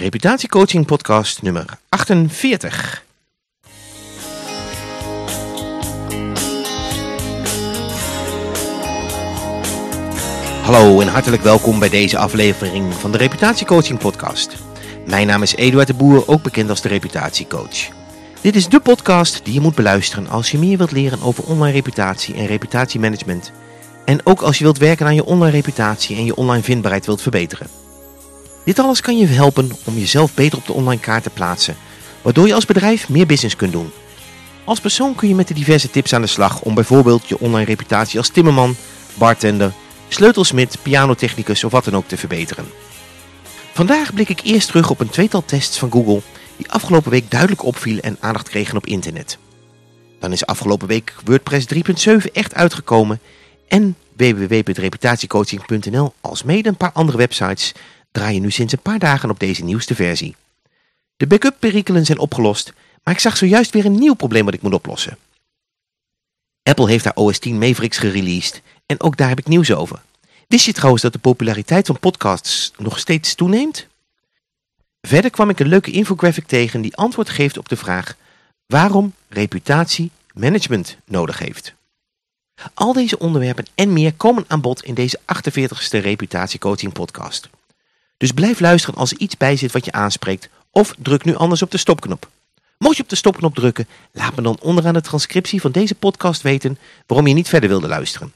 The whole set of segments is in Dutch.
Reputatiecoaching podcast nummer 48. Hallo en hartelijk welkom bij deze aflevering van de Reputatiecoaching podcast. Mijn naam is Eduard de Boer, ook bekend als de Reputatiecoach. Dit is de podcast die je moet beluisteren als je meer wilt leren over online reputatie en reputatiemanagement. En ook als je wilt werken aan je online reputatie en je online vindbaarheid wilt verbeteren. Dit alles kan je helpen om jezelf beter op de online kaart te plaatsen, waardoor je als bedrijf meer business kunt doen. Als persoon kun je met de diverse tips aan de slag om bijvoorbeeld je online reputatie als timmerman, bartender, sleutelsmid, pianotechnicus of wat dan ook te verbeteren. Vandaag blik ik eerst terug op een tweetal tests van Google die afgelopen week duidelijk opvielen en aandacht kregen op internet. Dan is afgelopen week WordPress 3.7 echt uitgekomen en www.reputatiecoaching.nl als mede een paar andere websites draaien nu sinds een paar dagen op deze nieuwste versie. De backup perikelen zijn opgelost, maar ik zag zojuist weer een nieuw probleem wat ik moet oplossen. Apple heeft haar OS 10 Mavericks gereleased en ook daar heb ik nieuws over. Wist je trouwens dat de populariteit van podcasts nog steeds toeneemt? Verder kwam ik een leuke infographic tegen die antwoord geeft op de vraag waarom reputatie management nodig heeft. Al deze onderwerpen en meer komen aan bod in deze 48ste reputatiecoaching podcast. Dus blijf luisteren als er iets bij zit wat je aanspreekt of druk nu anders op de stopknop. Mocht je op de stopknop drukken, laat me dan onderaan de transcriptie van deze podcast weten waarom je niet verder wilde luisteren.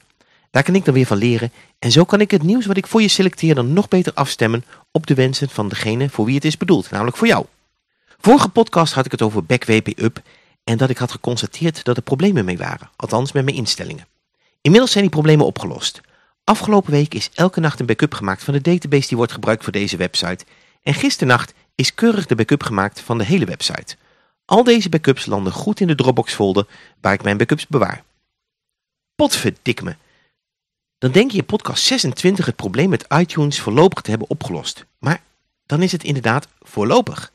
Daar kan ik dan weer van leren en zo kan ik het nieuws wat ik voor je selecteer dan nog beter afstemmen op de wensen van degene voor wie het is bedoeld, namelijk voor jou. Vorige podcast had ik het over BackWP Up en dat ik had geconstateerd dat er problemen mee waren, althans met mijn instellingen. Inmiddels zijn die problemen opgelost. Afgelopen week is elke nacht een backup gemaakt van de database die wordt gebruikt voor deze website en gisternacht is keurig de backup gemaakt van de hele website. Al deze backups landen goed in de Dropbox folder waar ik mijn backups bewaar. Potverdik me. Dan denk je in podcast 26 het probleem met iTunes voorlopig te hebben opgelost. Maar dan is het inderdaad voorlopig.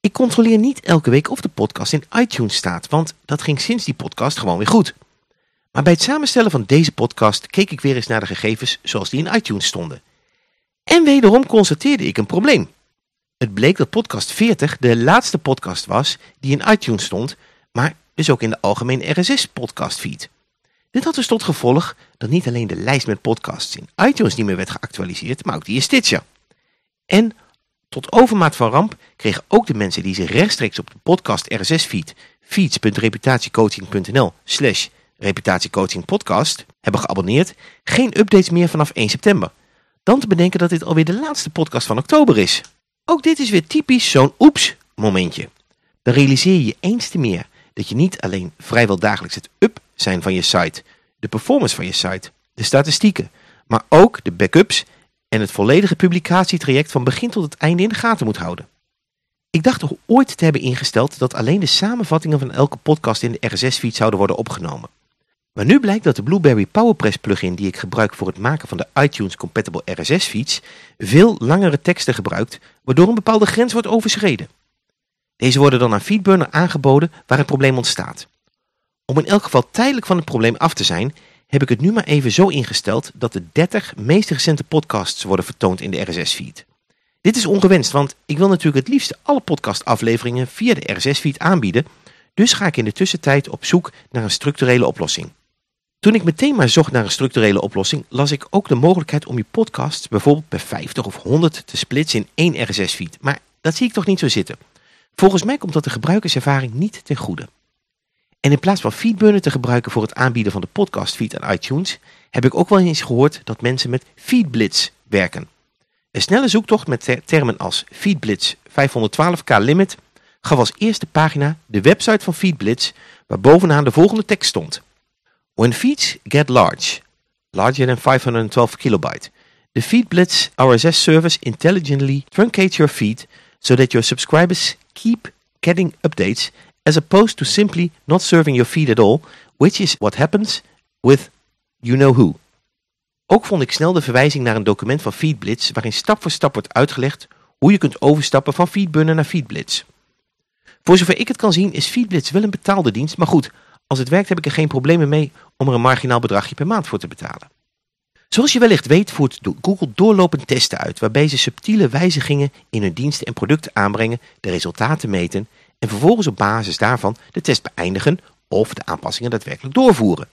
Ik controleer niet elke week of de podcast in iTunes staat, want dat ging sinds die podcast gewoon weer goed. Maar bij het samenstellen van deze podcast keek ik weer eens naar de gegevens zoals die in iTunes stonden. En wederom constateerde ik een probleem. Het bleek dat podcast 40 de laatste podcast was die in iTunes stond, maar dus ook in de algemene RSS podcast feed. Dit had dus tot gevolg dat niet alleen de lijst met podcasts in iTunes niet meer werd geactualiseerd, maar ook die in Stitcher. En tot overmaat van ramp kregen ook de mensen die zich rechtstreeks op de podcast RSS feed feeds.reputatiecoaching.nl slash reputatiecoachingpodcast hebben geabonneerd geen updates meer vanaf 1 september. Dan te bedenken dat dit alweer de laatste podcast van oktober is. Ook dit is weer typisch zo'n oeps momentje. Dan realiseer je je eens te meer dat je niet alleen vrijwel dagelijks het up zijn van je site, de performance van je site, de statistieken, maar ook de backups en het volledige publicatietraject van begin tot het einde in de gaten moet houden. Ik dacht toch ooit te hebben ingesteld dat alleen de samenvattingen van elke podcast in de RSS-feed zouden worden opgenomen. Maar nu blijkt dat de Blueberry PowerPress plugin die ik gebruik voor het maken van de iTunes Compatible RSS feeds veel langere teksten gebruikt, waardoor een bepaalde grens wordt overschreden. Deze worden dan aan Feedburner aangeboden waar het probleem ontstaat. Om in elk geval tijdelijk van het probleem af te zijn, heb ik het nu maar even zo ingesteld dat de 30 meest recente podcasts worden vertoond in de RSS-feed. Dit is ongewenst, want ik wil natuurlijk het liefst alle podcastafleveringen via de RSS-feed aanbieden, dus ga ik in de tussentijd op zoek naar een structurele oplossing. Toen ik meteen maar zocht naar een structurele oplossing, las ik ook de mogelijkheid om je podcast bijvoorbeeld bij 50 of 100 te splitsen in één RSS-feed. Maar dat zie ik toch niet zo zitten. Volgens mij komt dat de gebruikerservaring niet ten goede. En in plaats van Feedburner te gebruiken voor het aanbieden van de podcastfeed aan iTunes, heb ik ook wel eens gehoord dat mensen met Feedblitz werken. Een snelle zoektocht met termen als Feedblitz 512k limit gaf als eerste pagina de website van Feedblitz waar bovenaan de volgende tekst stond. When feeds get large, larger than 512 kilobyte, the FeedBlitz RSS service intelligently truncates your feed so that your subscribers keep getting updates as opposed to simply not serving your feed at all, which is what happens with you know who. Ook vond ik snel de verwijzing naar een document van FeedBlitz waarin stap voor stap wordt uitgelegd hoe je kunt overstappen van Feedburner naar FeedBlitz. Voor zover ik het kan zien is FeedBlitz wel een betaalde dienst, maar goed, als het werkt heb ik er geen problemen mee om er een marginaal bedragje per maand voor te betalen. Zoals je wellicht weet voert Google doorlopend testen uit waarbij ze subtiele wijzigingen in hun diensten en producten aanbrengen, de resultaten meten en vervolgens op basis daarvan de test beëindigen of de aanpassingen daadwerkelijk doorvoeren.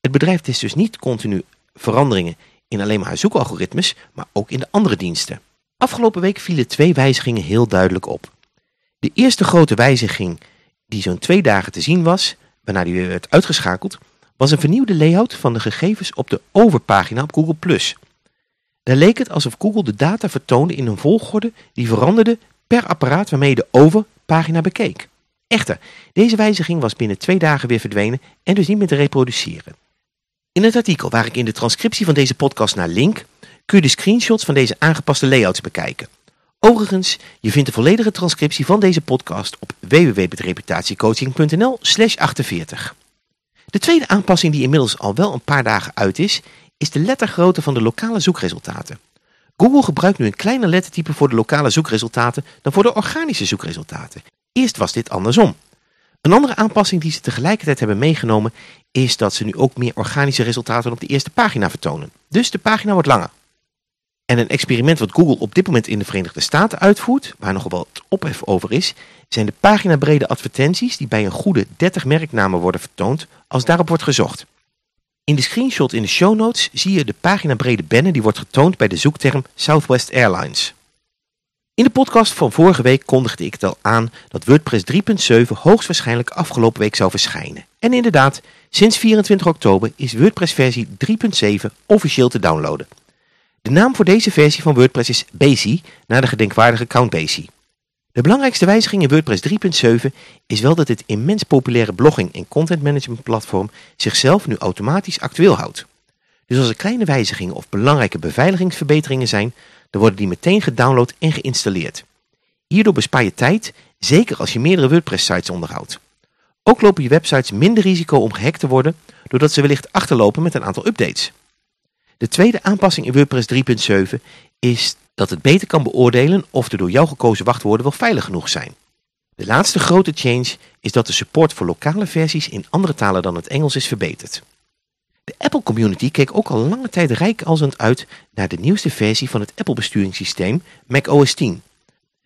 Het bedrijf test dus niet continu veranderingen in alleen maar zoekalgoritmes, maar ook in de andere diensten. Afgelopen week vielen twee wijzigingen heel duidelijk op. De eerste grote wijziging die zo'n twee dagen te zien was, waarna die werd uitgeschakeld, was een vernieuwde layout van de gegevens op de overpagina op Google+. Daar leek het alsof Google de data vertoonde in een volgorde die veranderde per apparaat waarmee je de overpagina bekeek. Echter, deze wijziging was binnen twee dagen weer verdwenen en dus niet meer te reproduceren. In het artikel waar ik in de transcriptie van deze podcast naar link, kun je de screenshots van deze aangepaste layouts bekijken. Overigens, je vindt de volledige transcriptie van deze podcast op www.reputatiecoaching.nl slash 48. De tweede aanpassing die inmiddels al wel een paar dagen uit is, is de lettergrootte van de lokale zoekresultaten. Google gebruikt nu een kleiner lettertype voor de lokale zoekresultaten dan voor de organische zoekresultaten. Eerst was dit andersom. Een andere aanpassing die ze tegelijkertijd hebben meegenomen is dat ze nu ook meer organische resultaten op de eerste pagina vertonen. Dus de pagina wordt langer. En een experiment wat Google op dit moment in de Verenigde Staten uitvoert, waar nog wat ophef over is, zijn de paginabrede advertenties die bij een goede 30 merknamen worden vertoond als daarop wordt gezocht. In de screenshot in de show notes zie je de paginabrede banner die wordt getoond bij de zoekterm Southwest Airlines. In de podcast van vorige week kondigde ik het al aan dat WordPress 3.7 hoogstwaarschijnlijk afgelopen week zou verschijnen. En inderdaad, sinds 24 oktober is WordPress versie 3.7 officieel te downloaden. De naam voor deze versie van WordPress is Basie, naar de gedenkwaardige Count Basie. De belangrijkste wijziging in WordPress 3.7 is wel dat dit immens populaire blogging- en content management platform zichzelf nu automatisch actueel houdt. Dus als er kleine wijzigingen of belangrijke beveiligingsverbeteringen zijn, dan worden die meteen gedownload en geïnstalleerd. Hierdoor bespaar je tijd, zeker als je meerdere WordPress sites onderhoudt. Ook lopen je websites minder risico om gehackt te worden, doordat ze wellicht achterlopen met een aantal updates. De tweede aanpassing in WordPress 3.7 is dat het beter kan beoordelen of de door jou gekozen wachtwoorden wel veilig genoeg zijn. De laatste grote change is dat de support voor lokale versies in andere talen dan het Engels is verbeterd. De Apple community keek ook al lange tijd rijkalsend uit naar de nieuwste versie van het Apple besturingssysteem Mac OS 10.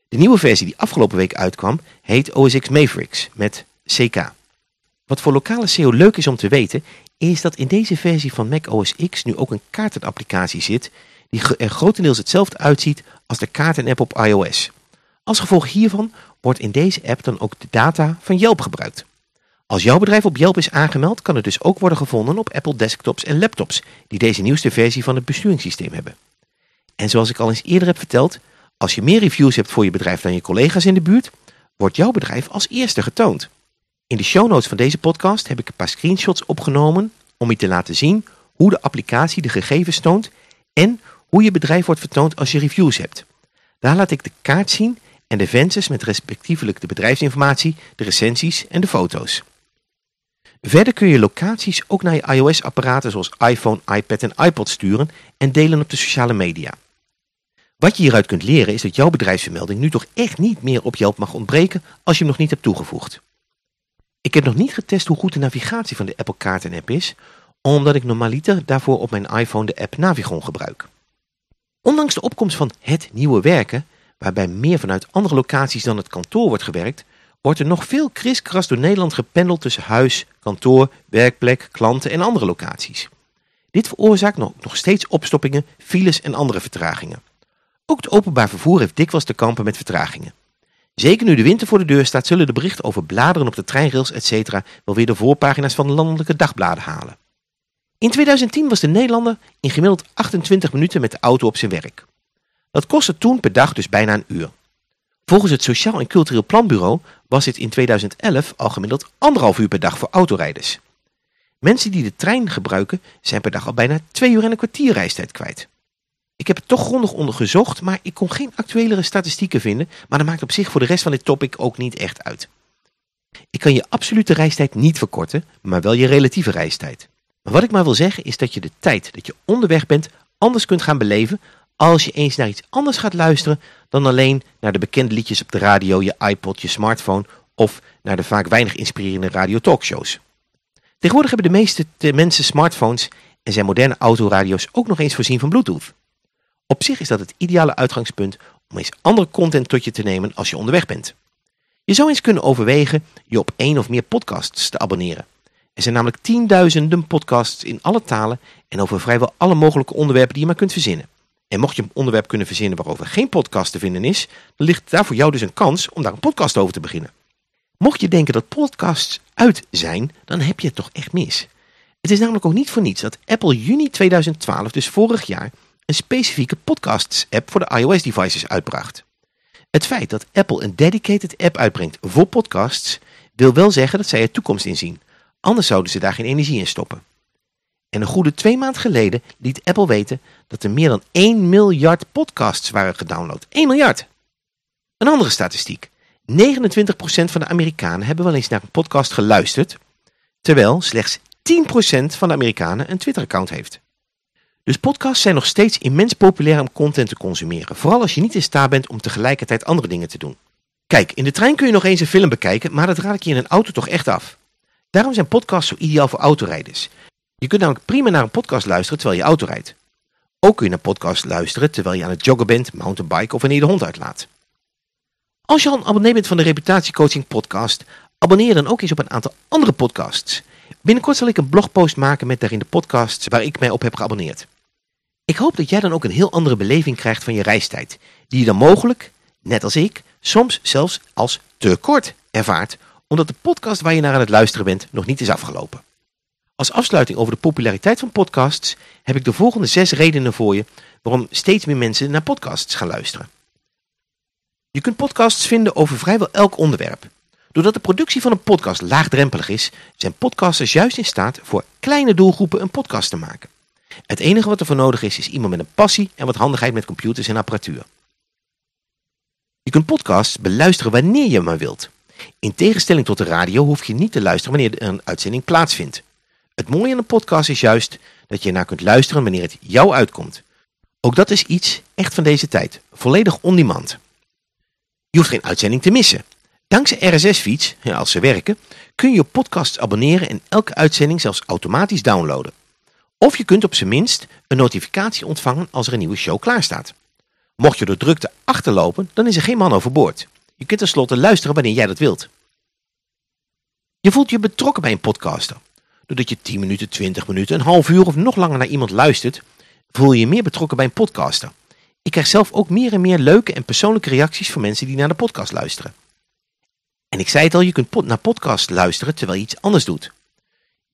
De nieuwe versie die afgelopen week uitkwam heet OS X Mavericks met CK. Wat voor lokale SEO leuk is om te weten is dat in deze versie van Mac OS X nu ook een kaartenapplicatie zit die er grotendeels hetzelfde uitziet als de kaartenapp op iOS. Als gevolg hiervan wordt in deze app dan ook de data van Yelp gebruikt. Als jouw bedrijf op Yelp is aangemeld, kan het dus ook worden gevonden op Apple desktops en laptops die deze nieuwste versie van het besturingssysteem hebben. En zoals ik al eens eerder heb verteld, als je meer reviews hebt voor je bedrijf dan je collega's in de buurt, wordt jouw bedrijf als eerste getoond. In de show notes van deze podcast heb ik een paar screenshots opgenomen om je te laten zien hoe de applicatie de gegevens toont en hoe je bedrijf wordt vertoond als je reviews hebt. Daar laat ik de kaart zien en de vensters met respectievelijk de bedrijfsinformatie, de recensies en de foto's. Verder kun je locaties ook naar je iOS-apparaten zoals iPhone, iPad en iPod sturen en delen op de sociale media. Wat je hieruit kunt leren is dat jouw bedrijfsvermelding nu toch echt niet meer op Yelp mag ontbreken als je hem nog niet hebt toegevoegd. Ik heb nog niet getest hoe goed de navigatie van de Apple Kaarten app is, omdat ik normaliter daarvoor op mijn iPhone de app Navigon gebruik. Ondanks de opkomst van het nieuwe werken, waarbij meer vanuit andere locaties dan het kantoor wordt gewerkt, wordt er nog veel kriskras door Nederland gependeld tussen huis, kantoor, werkplek, klanten en andere locaties. Dit veroorzaakt nog, nog steeds opstoppingen, files en andere vertragingen. Ook het openbaar vervoer heeft dikwijls te kampen met vertragingen. Zeker nu de winter voor de deur staat, zullen de berichten over bladeren op de treinrails etc. wel weer de voorpagina's van de landelijke dagbladen halen. In 2010 was de Nederlander in gemiddeld 28 minuten met de auto op zijn werk. Dat kostte toen per dag dus bijna een uur. Volgens het Sociaal en Cultureel Planbureau was dit in 2011 al gemiddeld anderhalf uur per dag voor autorijders. Mensen die de trein gebruiken zijn per dag al bijna twee uur en een kwartier reistijd kwijt. Ik heb het toch grondig ondergezocht, maar ik kon geen actuelere statistieken vinden, maar dat maakt op zich voor de rest van dit topic ook niet echt uit. Ik kan je absolute reistijd niet verkorten, maar wel je relatieve reistijd. Wat ik maar wil zeggen is dat je de tijd dat je onderweg bent anders kunt gaan beleven als je eens naar iets anders gaat luisteren dan alleen naar de bekende liedjes op de radio, je iPod, je smartphone of naar de vaak weinig inspirerende radio talkshows. Tegenwoordig hebben de meeste mensen smartphones en zijn moderne autoradio's ook nog eens voorzien van Bluetooth. Op zich is dat het ideale uitgangspunt om eens andere content tot je te nemen als je onderweg bent. Je zou eens kunnen overwegen je op één of meer podcasts te abonneren. Er zijn namelijk tienduizenden podcasts in alle talen en over vrijwel alle mogelijke onderwerpen die je maar kunt verzinnen. En mocht je een onderwerp kunnen verzinnen waarover geen podcast te vinden is, dan ligt daar voor jou dus een kans om daar een podcast over te beginnen. Mocht je denken dat podcasts uit zijn, dan heb je het toch echt mis. Het is namelijk ook niet voor niets dat Apple juni 2012, dus vorig jaar, een specifieke podcasts-app voor de iOS-devices uitbracht. Het feit dat Apple een dedicated app uitbrengt voor podcasts, wil wel zeggen dat zij er toekomst in zien. Anders zouden ze daar geen energie in stoppen. En een goede twee maanden geleden liet Apple weten dat er meer dan 1 miljard podcasts waren gedownload. 1 miljard! Een andere statistiek. 29% van de Amerikanen hebben wel eens naar een podcast geluisterd, terwijl slechts 10% van de Amerikanen een Twitter-account heeft. Dus podcasts zijn nog steeds immens populair om content te consumeren, vooral als je niet in staat bent om tegelijkertijd andere dingen te doen. Kijk, in de trein kun je nog eens een film bekijken, maar dat raad ik je in een auto toch echt af. Daarom zijn podcasts zo ideaal voor autorijders. Je kunt namelijk prima naar een podcast luisteren terwijl je auto rijdt. Ook kun je naar podcasts luisteren terwijl je aan het joggen bent, mountainbiken of wanneer je de hond uitlaat. Als je al een abonnee bent van de Reputatiecoaching podcast, abonneer dan ook eens op een aantal andere podcasts. Binnenkort zal ik een blogpost maken met daarin de podcasts waar ik mij op heb geabonneerd. Ik hoop dat jij dan ook een heel andere beleving krijgt van je reistijd, die je dan mogelijk, net als ik, soms zelfs als te kort ervaart, omdat de podcast waar je naar aan het luisteren bent nog niet is afgelopen. Als afsluiting over de populariteit van podcasts heb ik de volgende zes redenen voor je waarom steeds meer mensen naar podcasts gaan luisteren. Je kunt podcasts vinden over vrijwel elk onderwerp. Doordat de productie van een podcast laagdrempelig is, zijn podcasters juist in staat voor kleine doelgroepen een podcast te maken. Het enige wat er voor nodig is, is iemand met een passie en wat handigheid met computers en apparatuur. Je kunt podcasts beluisteren wanneer je maar wilt. In tegenstelling tot de radio hoef je niet te luisteren wanneer er een uitzending plaatsvindt. Het mooie aan een podcast is juist dat je naar kunt luisteren wanneer het jou uitkomt. Ook dat is iets echt van deze tijd, volledig on-demand. Je hoeft geen uitzending te missen. Dankzij RSS-feeds, als ze werken, kun je podcasts abonneren en elke uitzending zelfs automatisch downloaden. Of je kunt op zijn minst een notificatie ontvangen als er een nieuwe show klaar staat. Mocht je door drukte achterlopen, dan is er geen man overboord. Je kunt tenslotte luisteren wanneer jij dat wilt. Je voelt je betrokken bij een podcaster. Doordat je 10 minuten, 20 minuten, een half uur of nog langer naar iemand luistert, voel je je meer betrokken bij een podcaster. Ik krijg zelf ook meer en meer leuke en persoonlijke reacties van mensen die naar de podcast luisteren. En ik zei het al, je kunt naar podcast luisteren terwijl je iets anders doet.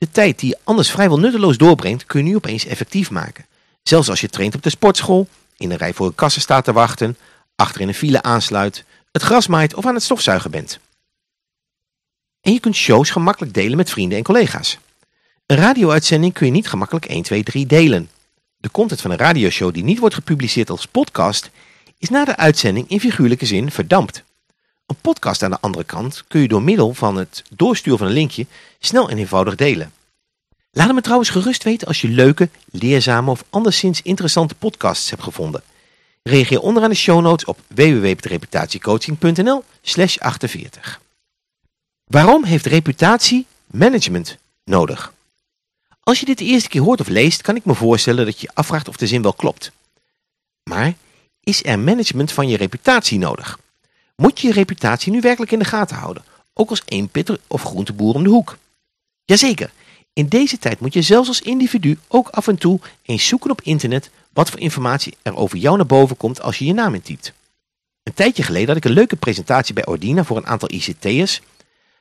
De tijd die je anders vrijwel nutteloos doorbrengt, kun je nu opeens effectief maken. Zelfs als je traint op de sportschool, in een rij voor een kassen staat te wachten, achter in een file aansluit, het gras maait of aan het stofzuigen bent. En je kunt shows gemakkelijk delen met vrienden en collega's. Een radio-uitzending kun je niet gemakkelijk 1, 2, 3 delen. De content van een radioshow die niet wordt gepubliceerd als podcast, is na de uitzending in figuurlijke zin verdampt. Een podcast aan de andere kant kun je door middel van het doorsturen van een linkje snel en eenvoudig delen. Laat me trouwens gerust weten als je leuke, leerzame of anderszins interessante podcasts hebt gevonden. Reageer onderaan de show notes op www.reputatiecoaching.nl slash 48. Waarom heeft reputatie management nodig? Als je dit de eerste keer hoort of leest, kan ik me voorstellen dat je je afvraagt of de zin wel klopt. Maar is er management van je reputatie nodig? Moet je je reputatie nu werkelijk in de gaten houden, ook als eenpitter of groenteboer om de hoek? Jazeker, in deze tijd moet je zelfs als individu ook af en toe eens zoeken op internet wat voor informatie er over jou naar boven komt als je je naam intypt. Een tijdje geleden had ik een leuke presentatie bij Ordina voor een aantal ICT'ers,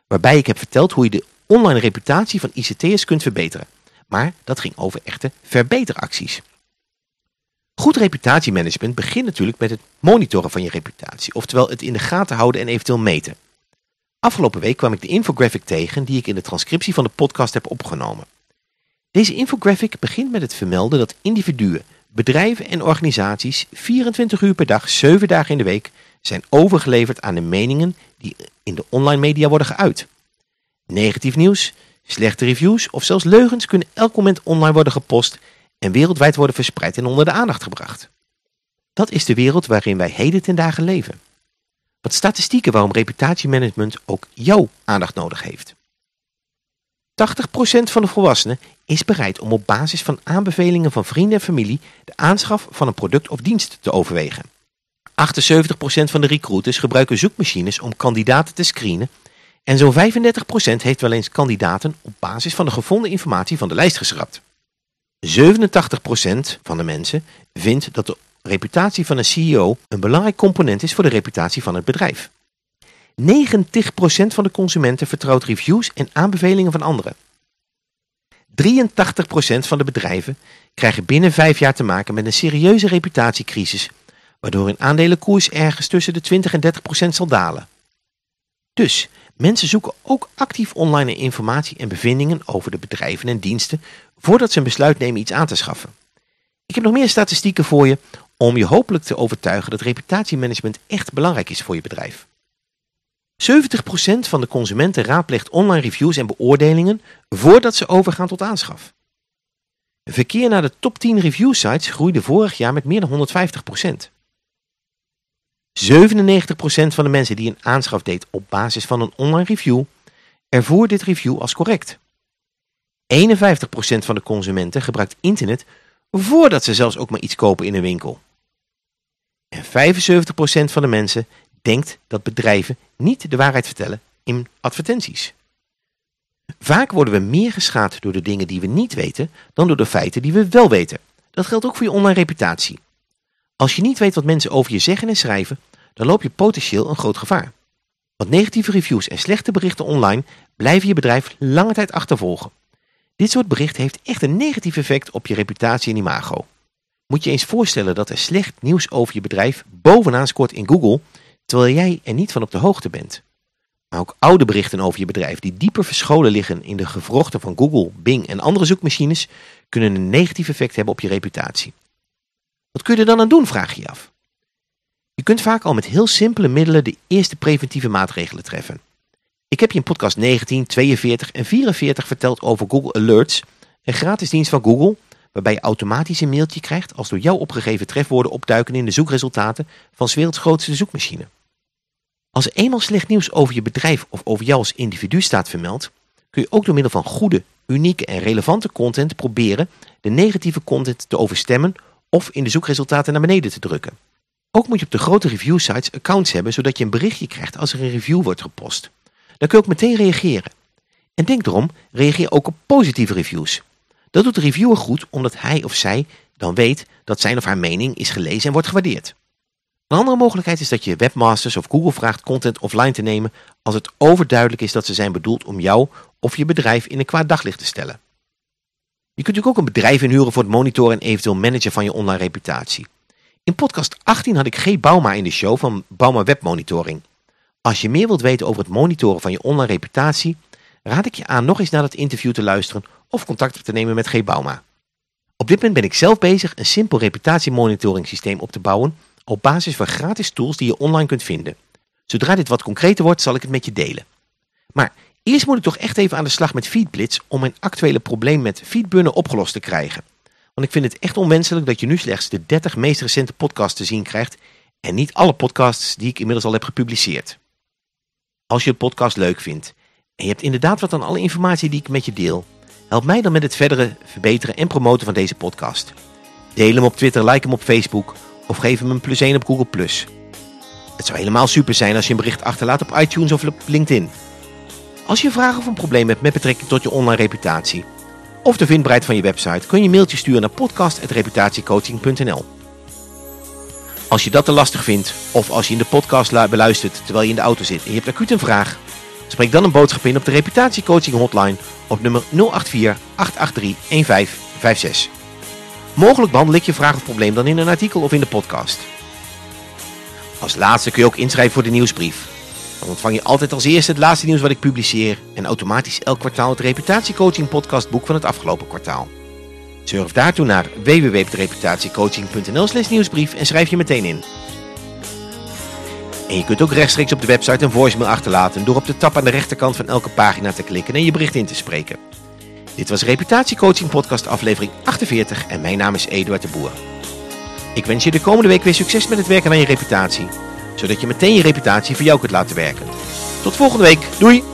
waarbij ik heb verteld hoe je de online reputatie van ICT'ers kunt verbeteren. Maar dat ging over echte verbeteracties. Goed reputatiemanagement begint natuurlijk met het monitoren van je reputatie, oftewel het in de gaten houden en eventueel meten. Afgelopen week kwam ik de infographic tegen die ik in de transcriptie van de podcast heb opgenomen. Deze infographic begint met het vermelden dat individuen, bedrijven en organisaties 24 uur per dag, 7 dagen in de week zijn overgeleverd aan de meningen die in de online media worden geuit. Negatief nieuws, slechte reviews of zelfs leugens kunnen elk moment online worden gepost en wereldwijd worden verspreid en onder de aandacht gebracht. Dat is de wereld waarin wij heden ten dagen leven. Wat statistieken waarom reputatiemanagement ook jouw aandacht nodig heeft. 80% van de volwassenen is bereid om op basis van aanbevelingen van vrienden en familie de aanschaf van een product of dienst te overwegen. 78% van de recruiters gebruiken zoekmachines om kandidaten te screenen en zo'n 35% heeft wel eens kandidaten op basis van de gevonden informatie van de lijst geschrapt. 87% van de mensen vindt dat de reputatie van een CEO een belangrijk component is voor de reputatie van het bedrijf. 90% van de consumenten vertrouwt reviews en aanbevelingen van anderen. 83% van de bedrijven krijgen binnen 5 jaar te maken met een serieuze reputatiecrisis, waardoor hun aandelenkoers ergens tussen de 20 en 30% zal dalen. Dus mensen zoeken ook actief online informatie en bevindingen over de bedrijven en diensten voordat ze een besluit nemen iets aan te schaffen. Ik heb nog meer statistieken voor je om je hopelijk te overtuigen dat reputatiemanagement echt belangrijk is voor je bedrijf. 70% van de consumenten raadpleegt online reviews en beoordelingen voordat ze overgaan tot aanschaf. Verkeer naar de top 10 review sites groeide vorig jaar met meer dan 150%. 97% van de mensen die een aanschaf deed op basis van een online review ervoer dit review als correct. 51% van de consumenten gebruikt internet voordat ze zelfs ook maar iets kopen in een winkel. En 75% van de mensen denkt dat bedrijven niet de waarheid vertellen in advertenties. Vaak worden we meer geschaad door de dingen die we niet weten dan door de feiten die we wel weten. Dat geldt ook voor je online reputatie. Als je niet weet wat mensen over je zeggen en schrijven, dan loop je potentieel een groot gevaar. Want negatieve reviews en slechte berichten online blijven je bedrijf lange tijd achtervolgen. Dit soort berichten heeft echt een negatief effect op je reputatie en imago. Moet je eens voorstellen dat er slecht nieuws over je bedrijf bovenaan scoort in Google, terwijl jij er niet van op de hoogte bent. Maar ook oude berichten over je bedrijf die dieper verscholen liggen in de gewrochten van Google, Bing en andere zoekmachines, kunnen een negatief effect hebben op je reputatie. Wat kun je er dan aan doen, vraag je je af. Je kunt vaak al met heel simpele middelen de eerste preventieve maatregelen treffen. Ik heb je in podcast 19, 42 en 44 verteld over Google Alerts, een gratis dienst van Google, waarbij je automatisch een mailtje krijgt als door jou opgegeven trefwoorden opduiken in de zoekresultaten van 's werelds grootste zoekmachine. Als er eenmaal slecht nieuws over je bedrijf of over jou als individu staat vermeld, kun je ook door middel van goede, unieke en relevante content proberen de negatieve content te overstemmen of in de zoekresultaten naar beneden te drukken. Ook moet je op de grote review sites accounts hebben zodat je een berichtje krijgt als er een review wordt gepost. Dan kun je ook meteen reageren. En denk erom, reageer ook op positieve reviews. Dat doet de reviewer goed omdat hij of zij dan weet dat zijn of haar mening is gelezen en wordt gewaardeerd. Een andere mogelijkheid is dat je webmasters of Google vraagt content offline te nemen als het overduidelijk is dat ze zijn bedoeld om jou of je bedrijf in een kwaad daglicht te stellen. Je kunt natuurlijk ook een bedrijf inhuren voor het monitoren en eventueel managen van je online reputatie. In podcast 18 had ik G. Bauma in de show van Bauma Webmonitoring. Als je meer wilt weten over het monitoren van je online reputatie, raad ik je aan nog eens naar dat interview te luisteren of contact te nemen met G. Bauma. Op dit moment ben ik zelf bezig een simpel reputatiemonitoring systeem op te bouwen op basis van gratis tools die je online kunt vinden. Zodra dit wat concreter wordt, zal ik het met je delen. Maar eerst moet ik toch echt even aan de slag met Feedblitz om mijn actuele probleem met feedburnen opgelost te krijgen. Want ik vind het echt onwenselijk dat je nu slechts de 30 meest recente podcasts te zien krijgt en niet alle podcasts die ik inmiddels al heb gepubliceerd. Als je het podcast leuk vindt en je hebt inderdaad wat aan alle informatie die ik met je deel, help mij dan met het verdere verbeteren en promoten van deze podcast. Deel hem op Twitter, like hem op Facebook of geef hem een plus 1 op Google+. Het zou helemaal super zijn als je een bericht achterlaat op iTunes of op LinkedIn. Als je vragen of een probleem hebt met betrekking tot je online reputatie of de vindbaarheid van je website, kun je een mailtje sturen naar podcast.reputatiecoaching.nl. Als je dat te lastig vindt, of als je in de podcast beluistert terwijl je in de auto zit en je hebt acuut een vraag, spreek dan een boodschap in op de reputatiecoaching hotline op nummer 084 883 1556. Mogelijk behandel ik je vraag of probleem dan in een artikel of in de podcast. Als laatste kun je ook inschrijven voor de nieuwsbrief. Dan ontvang je altijd als eerste het laatste nieuws wat ik publiceer en automatisch elk kwartaal het reputatiecoaching podcastboek van het afgelopen kwartaal. Surf daartoe naar www.reputatiecoaching.nl slash nieuwsbrief en schrijf je meteen in. En je kunt ook rechtstreeks op de website een voicemail achterlaten door op de tab aan de rechterkant van elke pagina te klikken en je bericht in te spreken. Dit was Reputatiecoaching podcast aflevering 48 en mijn naam is Eduard de Boer. Ik wens je de komende week weer succes met het werken aan je reputatie, zodat je meteen je reputatie voor jou kunt laten werken. Tot volgende week, doei!